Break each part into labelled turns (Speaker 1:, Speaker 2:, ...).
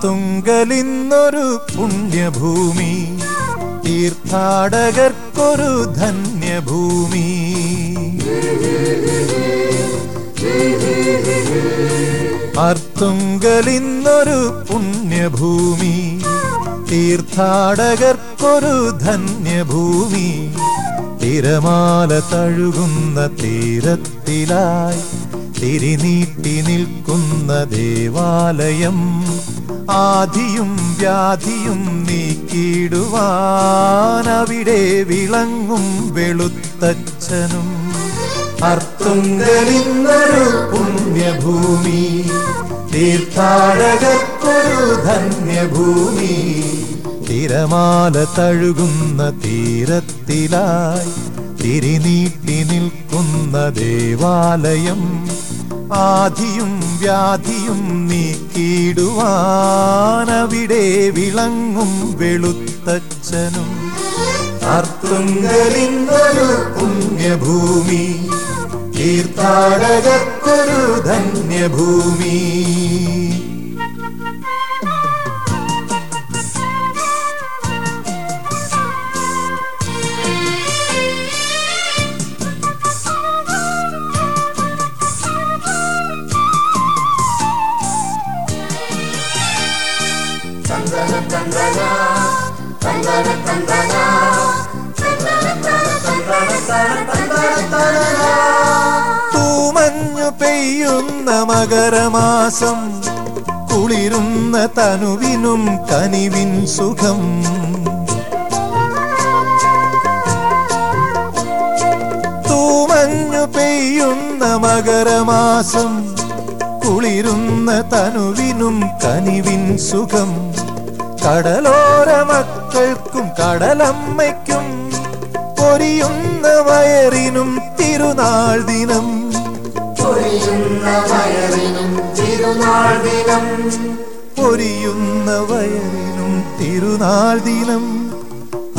Speaker 1: അർത്തുങ്കലിന്നൊരു പുണ്യഭൂമി തീർത്ഥാടകർക്കൊരു ധന്യഭൂമി. അർത്തുങ്കലിന്നൊരു പുണ്യഭൂമി തീർത്ഥാടകർക്കൊരു ധന്യഭൂമി. തിരമാല തഴുകുന്ന തീരത്തിലായി തിരിനീട്ടി നിൽക്കുന്ന ദേവാലയം ആധിയും വ്യാധിയും നീക്കിടുവാൻ അവിടെ വിളങ്ങും വെളുത്തച്ഛനും. അർത്തുങ്കലിന്നൊരു പുണ്യഭൂമി തീർത്ഥാടകർക്കൊരു ധന്യഭൂമി തിരമാല തഴുകുന്ന തീരത്തിലായി തിരിനീട്ടി നിൽക്കുന്ന ദേവാലയം ആധിയും വ്യാധിയും നീക്കിയിടുവാനവിടെ വിളങ്ങും വെളുത്തച്ഛനും. അർത്തുങ്കലിന്നൊരു പുണ്യഭൂമി തീർത്ഥാടകർക്കൊരു ധന്യഭൂമി. പെയ്യുന്ന മകരമാസം കുളിരുന്ന തനുവിനും കനിവിൻ സുഖം. തൂമഞ്ഞു പെയ്യുന്ന മകരമാസം കുളിരുന്ന തനുവിനും കനിവിൻ സുഖം. കടലോര മക്കൾക്കും കടലമ്മയ്ക്കും പൊരിയുന്ന വയറിനും തിരുനാൾ ദിനം.
Speaker 2: പൊരിയുന്ന വയറിനും തിരുനാൾ ദിനം.
Speaker 1: പൊരിയുന്ന വയറിനും തിരുനാൾ ദിനം.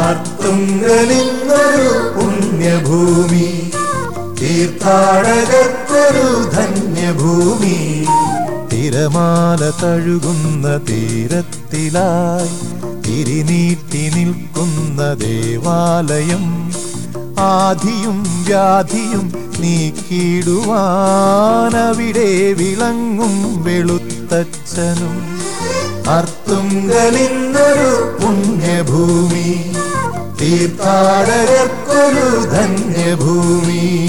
Speaker 1: അർത്തുങ്കലിന്നൊരു പുണ്യഭൂമി തീർത്ഥാടകർക്കൊരു ധന്യഭൂമി. തിരമാല തഴുകുന്ന തീരത്തിലായി തിരിനീട്ടി നിൽക്കുന്ന ദേവാലയം. ആധിയും വ്യാധിയും നീക്കിടുവാൻ അവിടെ വിളങ്ങും വെളുത്തച്ഛനും. അർത്തുങ്കലിന്നൊരു പുണ്യഭൂമി തീർത്ഥാടകർക്കൊരു ധന്യഭൂമി.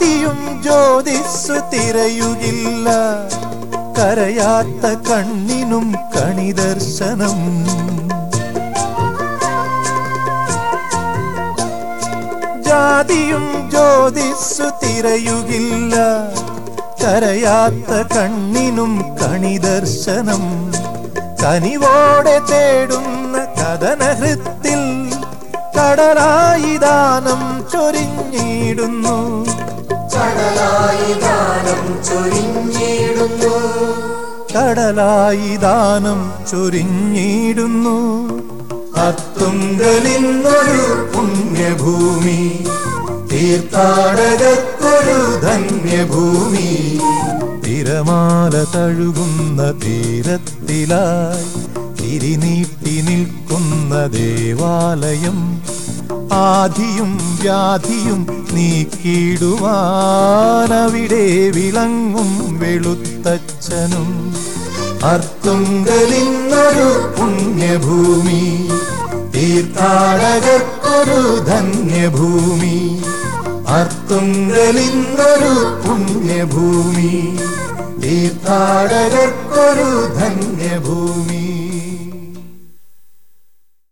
Speaker 1: ജാതിയും ജ്യോതിസ്സു തിരയുകില്ല. കരയാത്ത കണ്ണിനും കണിദർശനം. ജാതിയും ജ്യോതിസ്സു തിരയുകില്ല. കരയാത്ത കണ്ണിനും കണിദർശനം. കനിവോടെ തേടുന്ന കഥനഹൃത്തിൽ കടലായി ദാനം ചൊരിഞ്ഞിടുന്നു.
Speaker 2: കടലായി ദാനം ചൊരിഞ്ഞിടുന്നു.
Speaker 1: കടലായി ദാനം ചൊരിഞ്ഞിടുന്നു അത്തുങ്കലിന്നൊരു പുണ്യഭൂമി തീർത്ഥാടകത്തൊരു ധന്യഭൂമി. തിരമാല തഴുകുന്ന തീരത്തിലായി തിരിനീട്ടി നിൽക്കുന്ന ദേവാലയം ആധിയും വ്യാധിയും നീക്കിടുവാൻ അവിടെ വിളങ്ങും വെളുത്തച്ഛനും. അർത്തുങ്കലിന്നൊരു പുണ്യഭൂമി തീർത്ഥാടകർക്കൊരു ധന്യഭൂമി. അർത്തുങ്കലിന്നൊരു പുണ്യഭൂമി തീർത്ഥാടകർക്കൊരു ധന്യഭൂമി.